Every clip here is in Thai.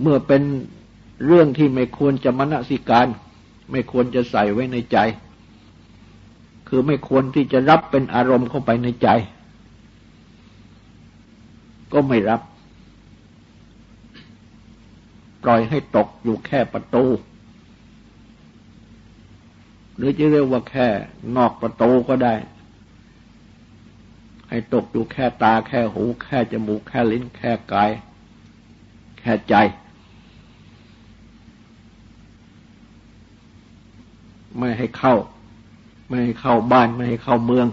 เมื่อเป็นเรื่องที่ไม่ควรจะมณสิการ ไม่ควรจะใส่ไว้ในใจ คือไม่ควรที่จะรับเป็นอารมณ์เข้าไปในใจ ก็ไม่รับ ปล่อยให้ตกอยู่แค่ประตู หรือจะเรียกว่าแค่นอกประตูก็ได้ ให้ตกอยู่แค่ตาแค่หู แค่จมูก แค่ลิ้น แค่กาย แค่ใจ ไม่ให้เข้า ไม่ให้เข้าบ้านไม่ให้เข้าเมือง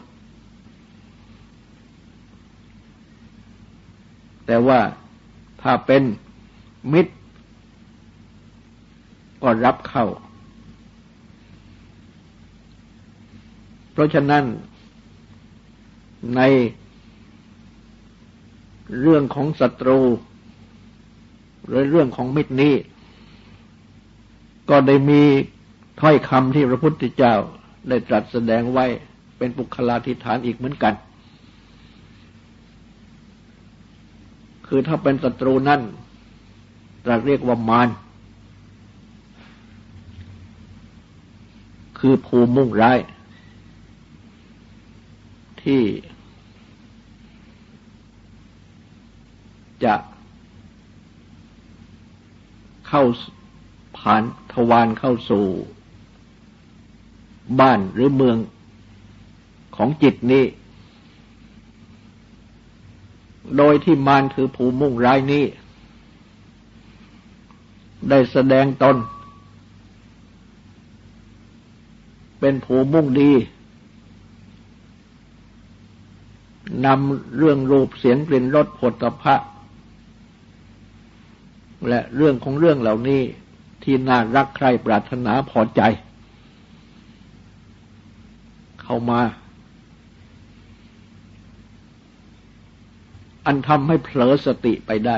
แต่ว่าถ้าเป็นมิตร ก็รับเข้า เพราะฉะนั้นในเรื่องของศัตรู หรือเรื่องของมิตรนี้ ก็ได้มี ถ้อยคำที่พระพุทธเจ้าได้ตรัสแสดงไว้เป็นปุคลาธิฐานอีกเหมือนกัน คือถ้าเป็นศัตรูนั่นตรัสเรียกว่ามารคือภูมิมุ่งร้าย ที่จะเข้าผ่านทวารเข้าสู่ บ้านหรือเมืองของจิตนี้ โดยที่มารคือภูมุ่งร้ายนี้ ได้แสดงตน เป็นภูมิมุ่งดีนำเรื่องรูปเสียงกลิ่นรสผลตภะและเรื่องของเรื่องเหล่านี้ที่น่ารักใครปรารถนาพอใจ เข้ามา อันทำให้เผลอสติไปได้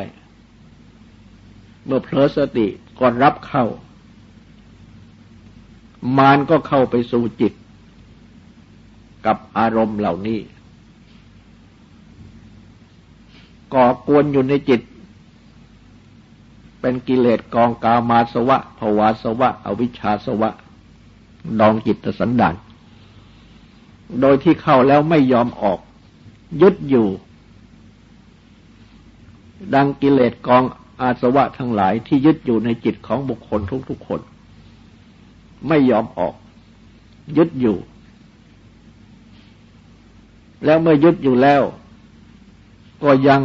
เมื่อเผลอสติก่อนรับเข้า มานก็เข้าไปสู่จิต กับอารมณ์เหล่านี้ก่อกวนอยู่ในจิต เป็นกิเลสกองกามาสวะภวาสวะ อวิชชาสวะ ดองจิตสันดาน โดยที่เข้าแล้วไม่ยอมออก ยึดอยู่ ดังกิเลสกองอาสวะทั้งหลายที่ยึดอยู่ในจิตของบุคคลทุกๆคน ไม่ยอมออก ยึดอยู่ แล้วเมื่อยึดอยู่แล้ว ก็ยัง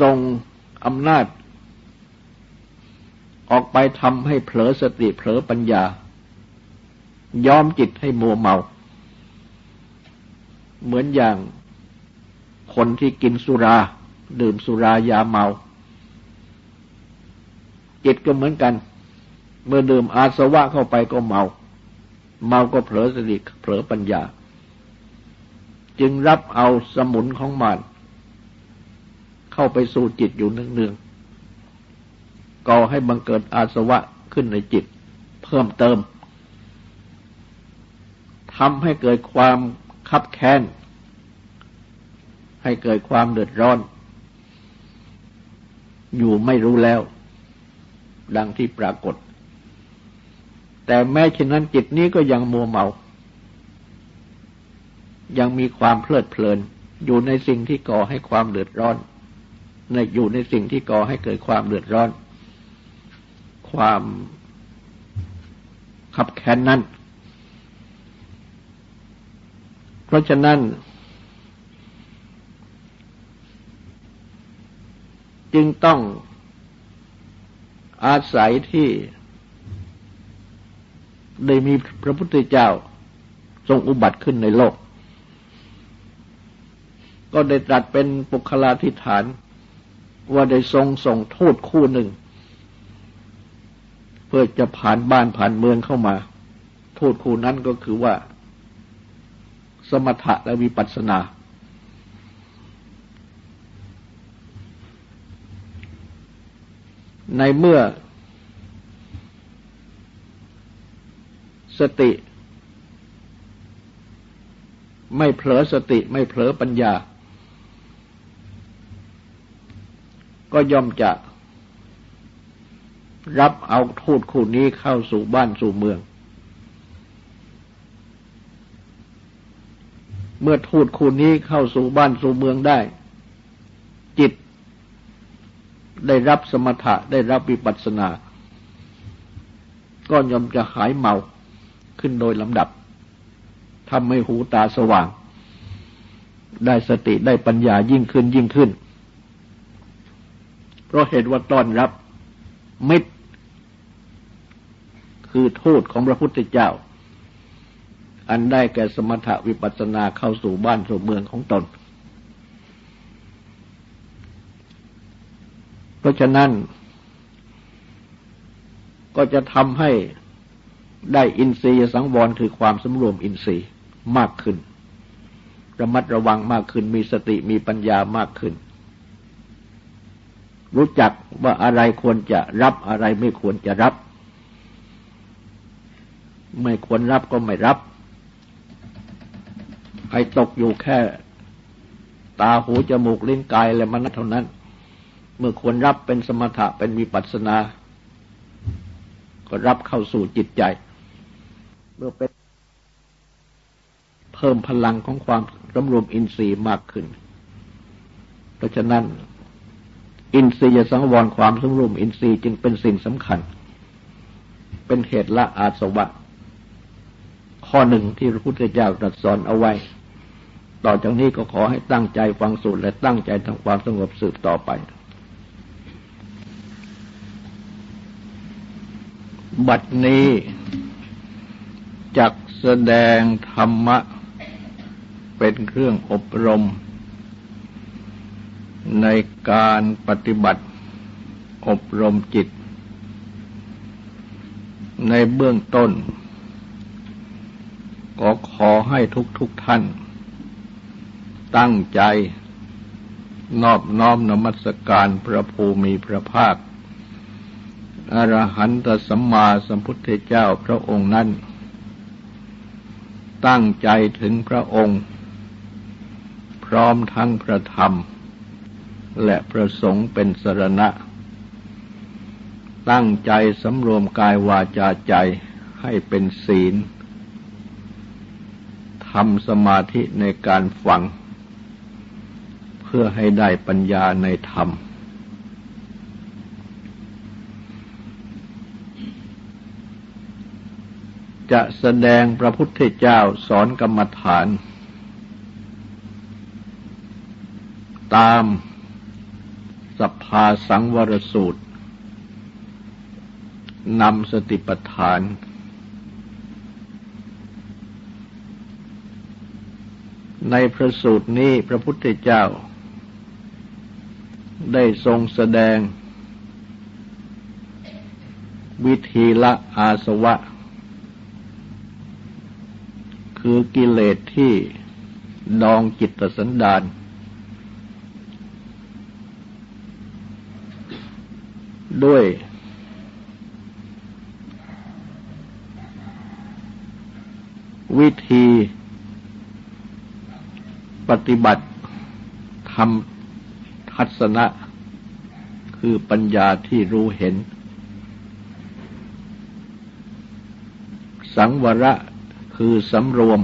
ทรงอำนาจ ออกไปทำให้เผลอสติเผลอปัญญา ยอมจิตให้มัวเมา เหมือนอย่างคนที่กินสุรา ดื่มสุรายาเมา จิตก็เหมือนกัน เมื่อดื่มอาสวะเข้าไปก็เมา เมาก็เผลอสติเผลอปัญญา จึงรับเอาสมุนของมันเข้าไปสู่จิตอยู่เนืองๆก่อให้บังเกิดอาสวะขึ้นในจิต เพิ่มเติม ทำให้เกิดความคับแค้น ให้เกิดความเดือดร้อน อยู่ไม่รู้แล้ว ดังที่ปรากฏ แต่แม้เช่นนั้นจิตนี้ก็ยังมัวเมา ยังมีความเพลิดเพลิน อยู่ในสิ่งที่ก่อให้ความเดือดร้อนในอยู่ในสิ่งที่ก่อให้เกิดความเดือดร้อน ความขับแค้นนั้นเพ ราะฉะนั้น จึงต้องอาศัยที่ได้มีพระพุทธเจ้าทรงอุบัติขึ้นในโลก ก็ได้ตรัสเป็นปุคลาธิฐาน ว่าได้ทรงส่งทูตคู่หนึ่ง เพื่อจะผ่านบ้านผ่านเมืองเข้ามา ทูตคู่นั้นก็คือว่า สมถะและวิปัสสนา ในเมื่อ สติ ไม่เผลอสติไม่เผลอปัญญา ก็ย่อมจะรับเอาทูตคู่นี้เข้าสู่บ้านสู่เมือง เมื่อทูตคู่นี้เข้าสู่บ้านสู่เมืองได้ จิตได้รับสมถะได้รับวิปัสสนา ก็ย่อมจะหายเมาขึ้นโดยลำดับทำให้หูตาสว่าง ได้สติได้ปัญญายิ่งขึ้นยิ่งขึ้น เพราะเหตุว่าต้อนรับมิตร คือโทษของพระพุทธเจ้า อันได้แก่สมถะวิปัสสนาเข้าสู่บ้านสู่เมืองของตน เพราะฉะนั้น ก็จะทำให้ได้อินทรีย์สังวรคือความสำรวมอินทรีย์มากขึ้น ระมัดระวังมากขึ้น มีสติมีปัญญามากขึ้น รู้จักว่าอะไรควรจะรับอะไรไม่ควรจะรับ ไม่ควรรับก็ไม่รับ ให้ตกอยู่แค่ ตาหูจมูกลิ้นกายและมันเท่านั้น เมื่อควรรับเป็นสมถะเป็นมีปัสนา ก็รับเข้าสู่จิตใจ เมื่อเป็น เพิ่มพลังของความรำรวมอินทรีย์มากขึ้น เพราะฉะนั้น อินทรีย์สังวรความสำรวมอินทรีย์จึงเป็นสิ่งสำคัญ เป็นเหตุละอาสวะข้อหนึ่งที่พระพุทธเจ้าตรัสสอนเอาไว้ ต่อจากนี้ก็ขอให้ตั้งใจฟังสูตรและตั้งใจทำความสงบสืบต่อไป บัดนี้จักแสดงธรรมะ เป็นเครื่องอบรม ในการปฏิบัติอบรมจิต ในเบื้องต้น ก็ขอให้ทุกทุกท่าน ตั้งใจ นอบน้อมนมัสการพระภูมิพระภาคอรหันตสัมมาสัมพุทธเจ้าพระองค์นั้น ตั้งใจถึงพระองค์ พร้อมทั้งพระธรรม และพระสงฆ์เป็นสรณะ ตั้งใจสำรวมกายวาจาใจให้เป็นศีลทำสมาธิในการฟัง พื่อให้ได้ปัญญาในธรรม จะแสดงพระพุทธเจ้าสอนกรรมฐาน ตามสภาสังวรสูตรนำสติปัฏฐานในพระสูตรนี้พระพุทธเจ้า ได้ทรงแสดง วิธีละอาสวะ คือกิเลสที่ดองจิตสันดาน ด้วย วิธีปฏิบัติทำ ทัศนะ คือปัญญาที่รู้เห็น สังวระคือสำรวม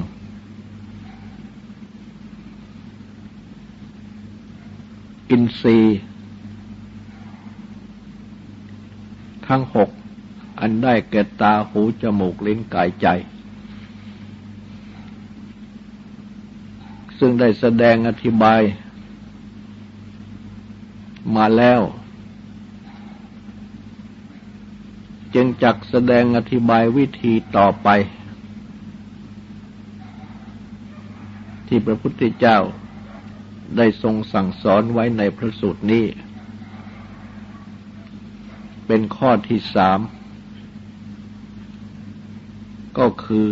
อินทรีย์ ทั้งหก อันได้แก่ตาหูจมูกลิ้นกายใจซึ่งได้แสดงอธิบาย มาแล้ว จึงจักแสดงอธิบายวิธีต่อไป ที่พระพุทธเจ้าได้ทรงสั่งสอนไว้ในพระสูตรนี้ เป็นข้อที่สาม ก็คือ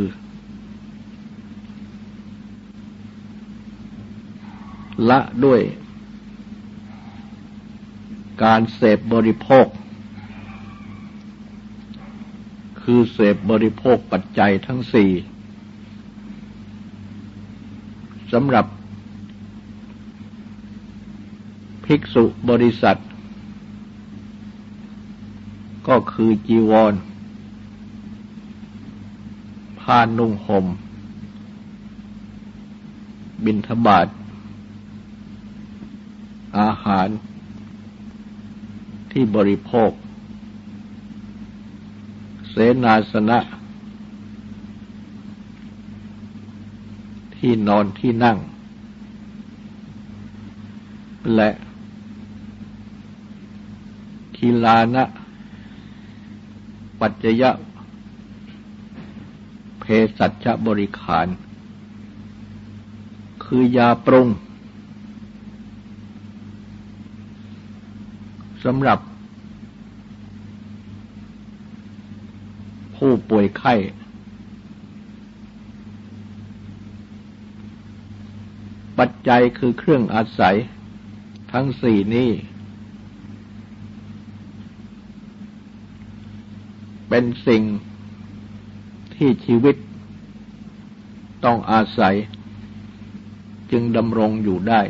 ละด้วย การเสพบริโภค คือเสพบริโภคปัจจัยทั้งสี่สำหรับ ภิกษุบริษัท ก็คือจีวร ผ้านุ่งหม่มบินทบาทอาหาร ที่บริโภค เสนาสนะ ที่นอนที่นั่ง และคิลานะ ปัจจยะเพสัชบริขาร คือยาปรุงสำหรับ ผู้ป่วยไข้ ปัจจัยคือเครื่องอาศัย ทั้งสี่นี้ เป็นสิ่งที่ชีวิตต้องอาศัย จึงดำรงอยู่ได้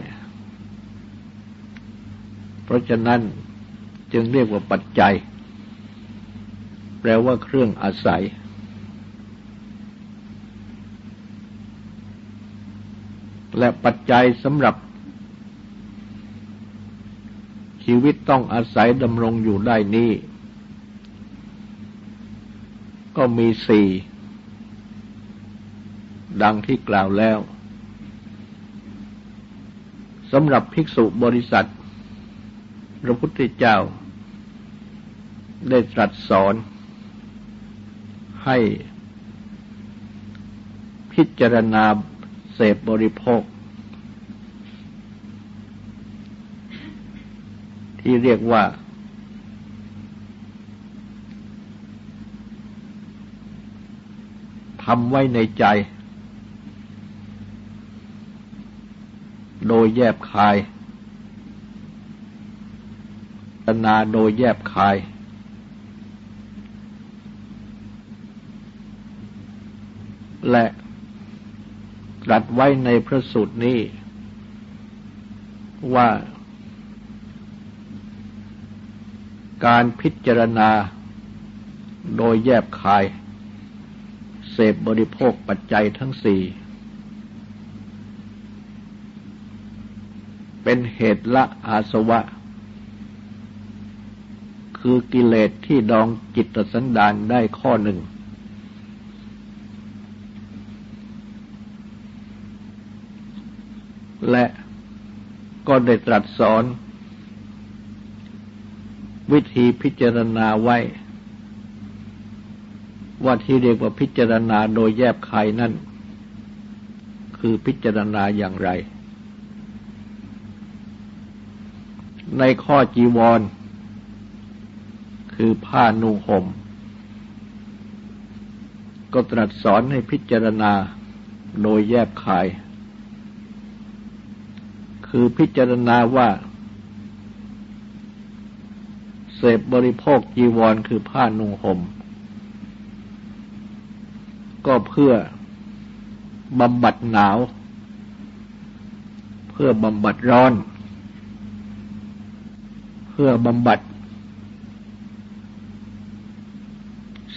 เพราะฉะนั้นจึงเรียกว่าปัจจัย แปลว่าเครื่องอาศัย และปัจจัยสำหรับ ชีวิตต้องอาศัยดำรงอยู่ได้นี้ ก็มีสี่ ดังที่กล่าวแล้วสำหรับภิกษุบริษัท พระพุทธเจ้าได้ตรัสสอน ให้พิจารณาเสพบริโภค ที่เรียกว่า ทำไว้ในใจ โดยแยบคายตนาโดยแยบคาย และตรัสไว้ในพระสูตรนี้ ว่า การพิจารณาโดยแยบคาย เสพบริโภคปัจจัยทั้งสี่เป็นเหตุละอาสวะ คือกิเลสที่ดองจิตสันดานได้ข้อหนึ่ง และก็ได้ตรัสสอน วิธีพิจารณาไว้ ว่าที่เรียกว่าพิจารณาโดยแยบคายนั่น คือพิจารณาอย่างไร ในข้อจีวร คือผ้านุ่งห่มก็ตรัสสอนให้พิจารณาโดยแยบคาย คือพิจารณาว่าเสพบริโภคจีวรคือผ้านุ่งห่มก็เพื่อบำบัดหนาว เพื่อบำบัดร้อน เพื่อบำบัด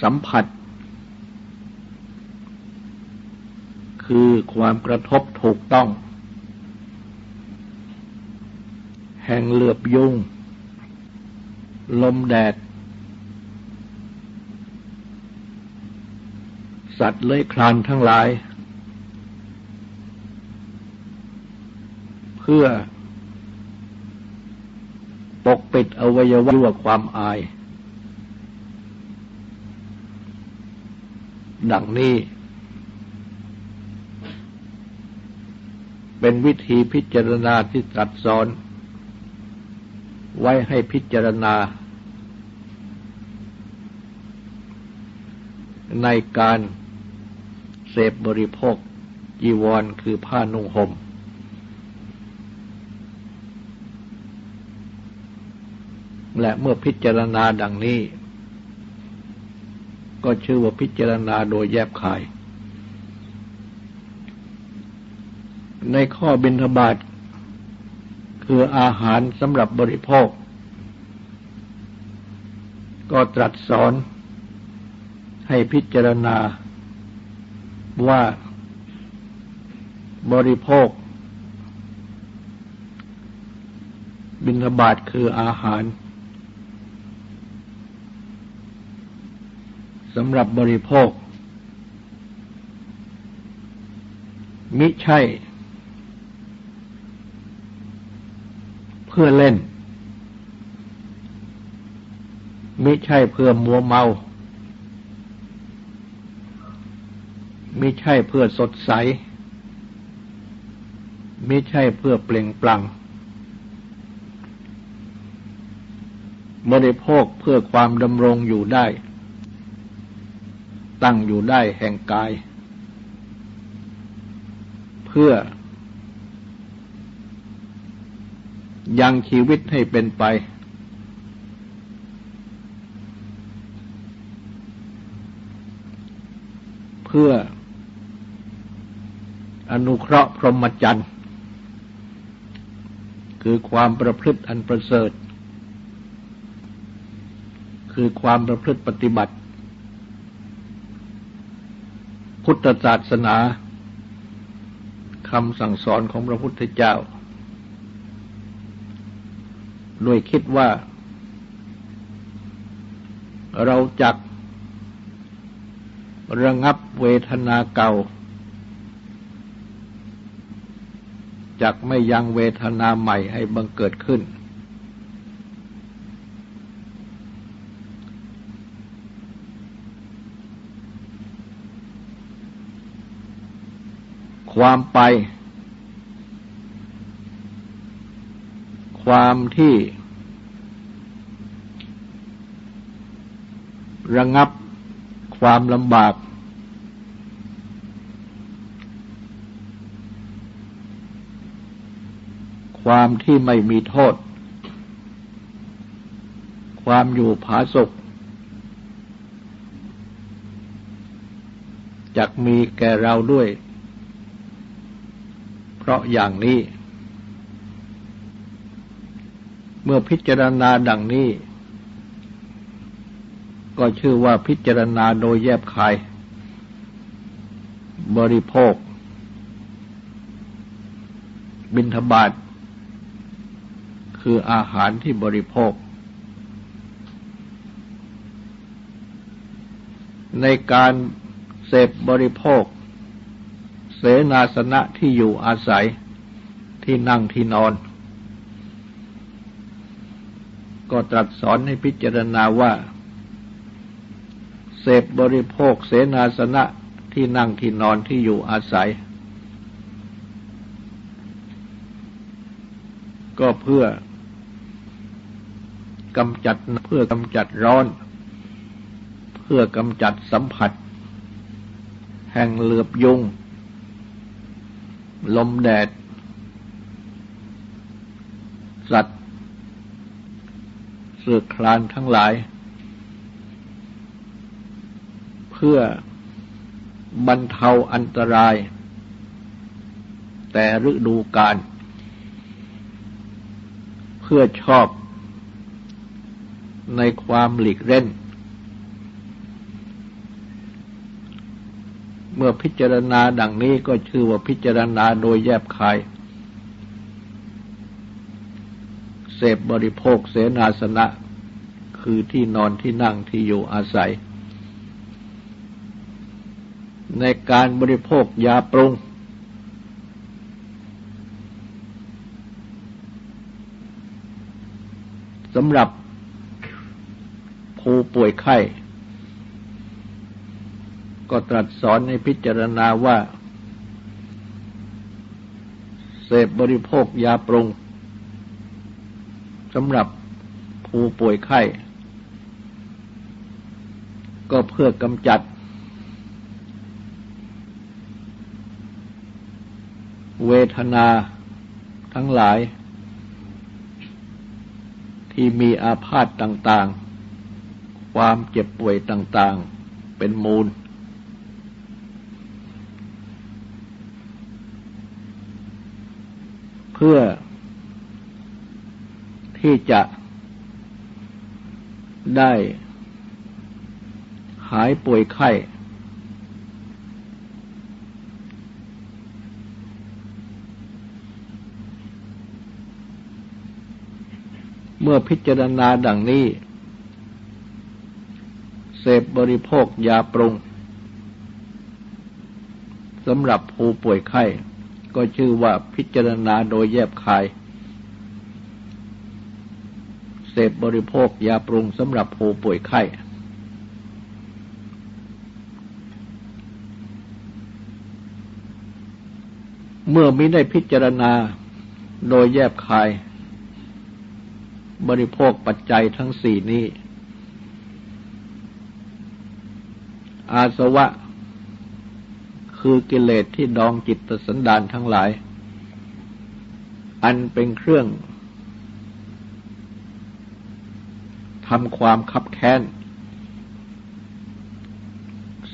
สัมผัส คือความกระทบถูกต้อง แห่งเหลือบยุง ลมแดด สัตว์เลื้อยคลานทั้งหลาย เพื่อ ปกปิดอวัยวะความอาย ดังนี้เป็นวิธีพิจารณาที่ตรัสสอน ไว้ให้พิจารณา ในการเสพบริโภคจีวรคือผ้านุ่งหม่มและเมื่อพิจารณาดังนี้ ก็ชื่อว่าพิจารณาโดยแยบคาย ในข้อบิณฑบาต คืออาหารสำหรับบริโภค ก็ตรัสสอนให้พิจารณาว่าบริโภค บิณฑบาตคืออาหารสำหรับบริโภค มิใช่ เพื่อเล่น ไมิใช่เพื่อมัวเมาไมิใช่เพื่อสดใสไมิใช่เพื่อเปล่งปลั่งบริโภคเพื่อความดำรงอยู่ได้ ตั้งอยู่ได้แห่งกาย เพื่อ ยังชีวิตให้เป็นไป เพื่ออนุเคราะห์พรหมจรรย์คือความประพฤติอันประเสริฐ คือความประพฤติปฏิบัติ พุทธศาสนาคำสั่งสอนของพระพุทธเจ้า โดยคิดว่า เราจักระงับเวทนาเก่าจักไม่ยังเวทนาใหม่ให้บังเกิดขึ้น ความไป ความที่ ระงับความลำบาก ความที่ไม่มีโทษ ความอยู่ผาสุกจักมีแก่เราด้วย เพราะอย่างนี้ เมื่อพิจารณาดังนี้ ก็ชื่อว่าพิจารณาโดยแยบคาย บริโภค บิณฑบาตคืออาหารที่บริโภค ในการเสพบริโภค เสนาสนะที่อยู่อาศัยที่นั่งที่นอน ก็ตรัสสอนให้พิจารณาว่า เสพบริโภคเสนาสนะที่นั่งที่นอนที่อยู่อาศัย ก็เพื่อกำจัดเพื่อกำจัดร้อน เพื่อกำจัดสัมผัส แห่งเหลือบยุง ลมแดด สัตว์สือคลานทั้งหลาย เพื่อบรรเทาอันตราย แต่ฤดูกาลเพื่อชอบในความหลีกเล่น เมื่อพิจารณาดังนี้ก็ชื่อว่าพิจารณาโดยแยบคาย เสพบริโภคเสนาสนะ คือที่นอนที่นั่งที่อยู่อาศัย ในการบริโภคยาปรุง สำหรับผู้ป่วยไข้ ก็ตรัสสอนให้พิจารณาว่า เสพบริโภคยาปรุงสำหรับผู้ป่วยไข้ ก็เพื่อกำจัด เวทนาทั้งหลาย ที่มีอาพาธต่างๆ ความเจ็บป่วยต่างๆ เป็นมูล เพื่อที่จะได้หายป่วยไข้ มื่อพิจารณาดังนี้ เสพบริโภคยาปรุงสำหรับผู้ป่วยไข้ ก็ชื่อว่าพิจารณาโดยแยบคาย เสพบริโภคยาปรุงสำหรับผู้ป่วยไข้ เมื่อมิได้พิจารณาโดยแยบคาย บริโภคปัจจัยทั้งสี่นี้ อาสวะ คือกิเลสที่ดองจิตสันดานทั้งหลาย อันเป็นเครื่องทำความคับแค้น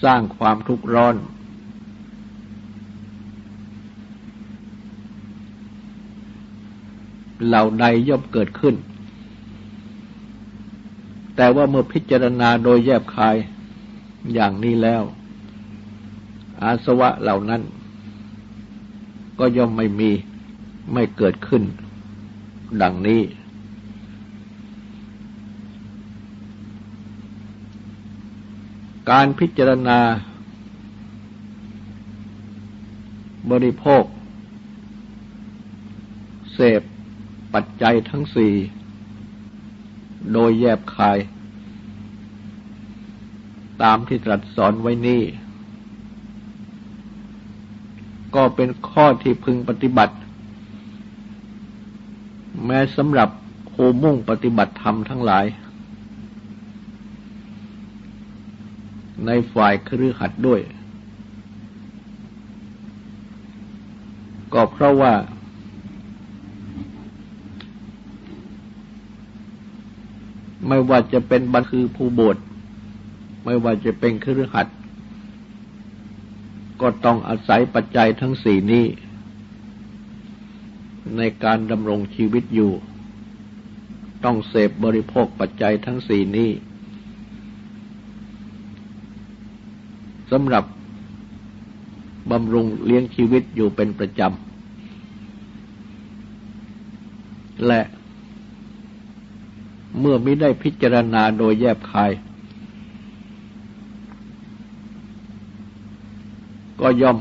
สร้างความทุกข์ร้อน เหล่าใดย่อมเกิดขึ้น แต่ว่าเมื่อพิจารณาโดยแยบคายอย่างนี้แล้ว อาสวะเหล่านั้น ก็ย่อมไม่มีไม่เกิดขึ้น ดังนี้ การพิจารณา บริโภค เสพปัจจัยทั้งสี่ โดยแยบคาย ตามที่ตรัสสอนไว้นี้ก็เป็นข้อที่พึงปฏิบัติ แม้สำหรับผู้มุ่งปฏิบัติธรรมทั้งหลาย ในฝ่ายครือขัดด้วย ก็เพราะว่า ไม่ว่าจะเป็นบัคือผู้บวชไม่ว่าจะเป็นครือขัดก็ต้องอาศัยปัจจัยทั้งสี่นี้ ในการดำรงชีวิตอยู่ ต้องเสพบริโภคปัจจัยทั้งสี่นี้สำหรับบำรุงเลี้ยงชีวิตอยู่เป็นประจำ และ เมื่อไม่ได้พิจารณาโดยแยบคาย ก็ย่อม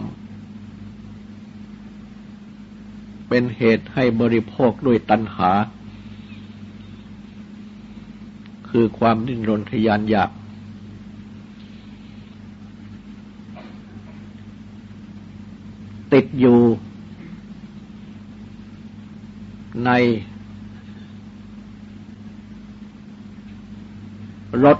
เป็นเหตุให้บริโภคด้วยตัณหา คือความดิ้นรนทยานอยากติดอยู่ใน รถ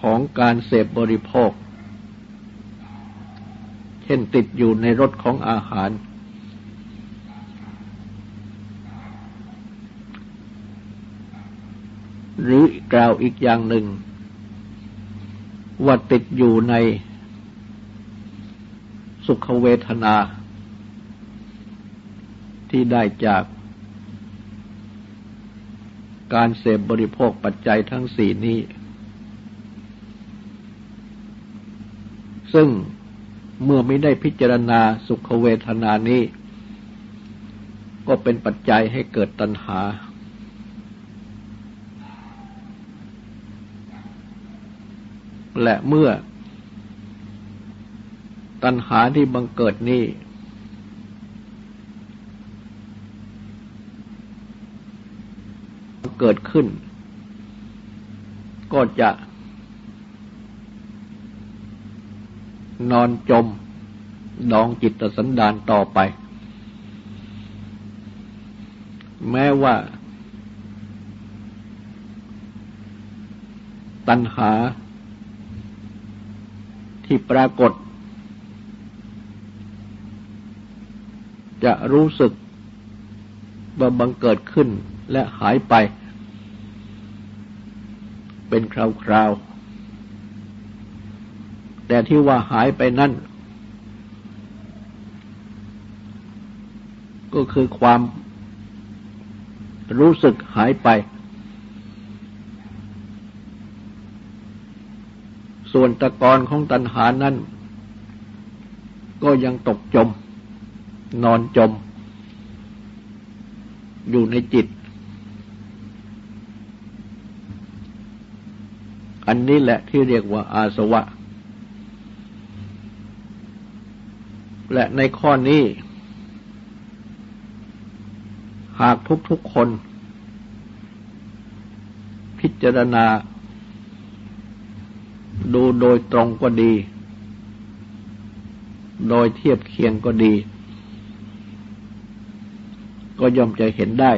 ของการเสพบริโภค เช่นติดอยู่ในรสของอาหาร หรือกล่าวอีกอย่างหนึ่ง ว่าติดอยู่ในสุขเวทนาที่ได้จาก การเสพบริโภคปัจจัยทั้งสี่นี้ ซึ่งเมื่อไม่ได้พิจารณาสุขเวทนานี้ ก็เป็นปัจจัยให้เกิดตัณหา และเมื่อตัณหาที่บังเกิดนี้ เกิดขึ้น ก็จะ นอนจมดองจิตสันดานต่อไป แม้ว่า ตัณหาที่ปรากฏ จะรู้สึกว่าบังเกิดขึ้นและหายไป เป็นคราวๆ แต่ที่ว่าหายไปนั่น ก็คือความรู้สึกหายไป ส่วนตะกอนของตัณหานั้น ก็ยังตกจม นอนจม อยู่ในจิต อันนี้แหละที่เรียกว่าอาสวะ และในข้อนี้ หากทุกๆคน พิจารณา ดูโดยตรงก็ดี โดยเทียบเคียงก็ดี ก็ย่อมจะเห็นได้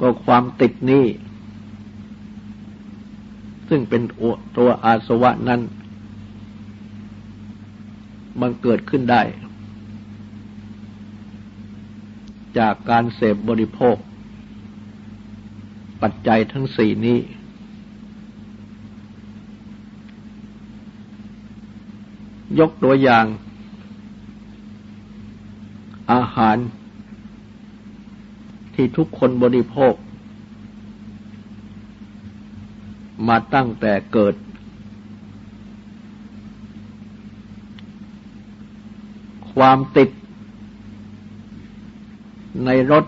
ก็ความติดนี้ ซึ่งเป็นตัวอาสวะนั้นมันเกิดขึ้นได้ จากการเสพบริโภค ปัจจัยทั้งสี่นี้ ยกตัวอย่าง อาหารที่ทุกคนบริโภค มาตั้งแต่เกิด ความติด ในรส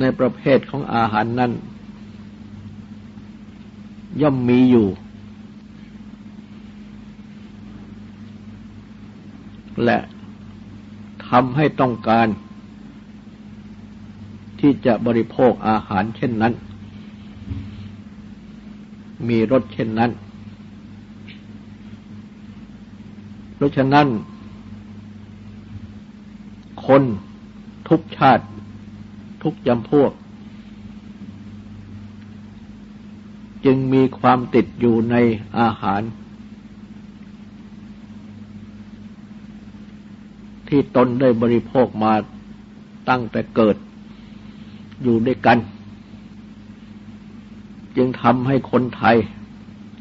ในประเภทของอาหารนั้น ย่อมมีอยู่ และทำให้ต้องการ ที่จะบริโภคอาหารเช่นนั้น มีรสเช่นนั้น เพราะฉะนั้น คนทุกชาติทุกจำพวก จึงมีความติดอยู่ในอาหาร ที่ตนได้บริโภคมาตั้งแต่เกิดอยู่ด้วยกัน จึงทำให้คนไทย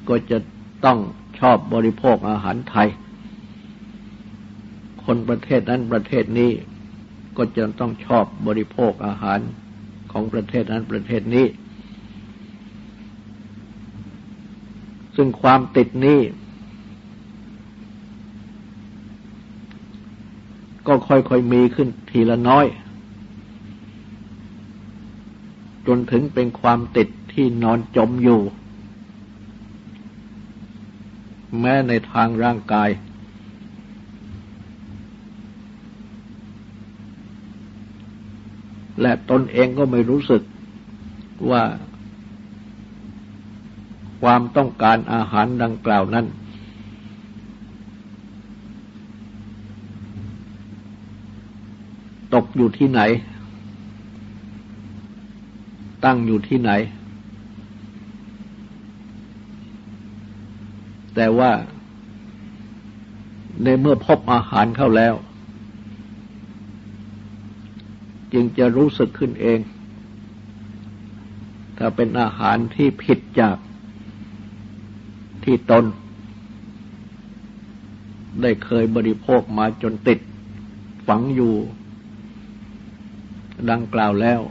ก็จะต้องชอบบริโภคอาหารไทย คนประเทศนั้นประเทศนี้ก็จะต้องชอบบริโภคอาหารของประเทศนั้นประเทศนี้ ซึ่งความติดนี้ ก็ค่อยๆมีขึ้นทีละน้อย จนถึงเป็นความติด ที่นอนจมอยู่ แม้ในทางร่างกาย และตนเองก็ไม่รู้สึกว่า ความต้องการอาหารดังกล่าวนั้น ตกอยู่ที่ไหนตั้งอยู่ที่ไหน แต่ว่าในเมื่อพบอาหารเข้าแล้ว จึงจะรู้สึกขึ้นเอง ถ้าเป็นอาหารที่ผิดจากที่ตน ได้เคยบริโภคมาจนติดฝังอยู่ ดังกล่าวแล้ว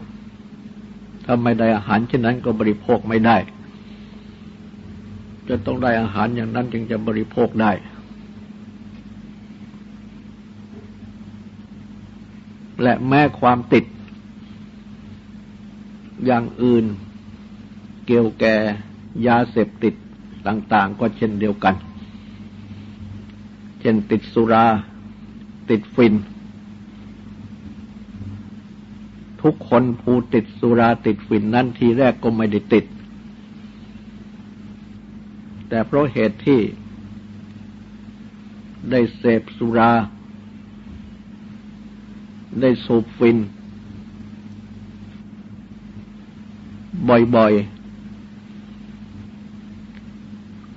ถ้าไม่ได้อาหารเช่นนั้นก็บริโภคไม่ได้ จะต้องได้อาหารอย่างนั้นจึงจะบริโภคได้ และแม้ความติด อย่างอื่นเกี่ยวแก่ยาเสพติดต่างๆ ก็เช่นเดียวกัน เช่นติดสุรา ติดฟิน ทุกคนผู้ติดสุราติดฝิ่นนั้นทีแรกก็ไม่ได้ติด แต่เพราะเหตุที่ได้เสพสุรา ได้สูบฟิน บ่อยๆ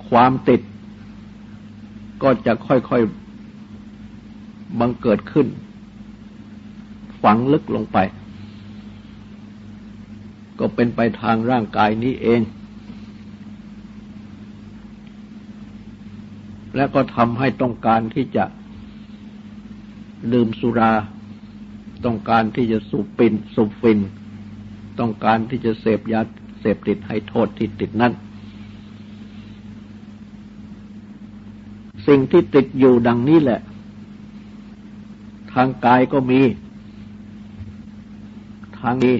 ความติดก็จะค่อยๆ บังเกิดขึ้น ฝังลึกลงไป ก็เป็นไปทางร่างกายนี้เอง และก็ทำให้ต้องการที่จะดื่มสุรา ต้องการที่จะสูบปินสูบฟิน ต้องการที่จะเสพยาเสพติดให้โทษที่ติดนั้นสิ่งที่ติดอยู่ดังนี้แหละ ทางกายก็มี ทางนี้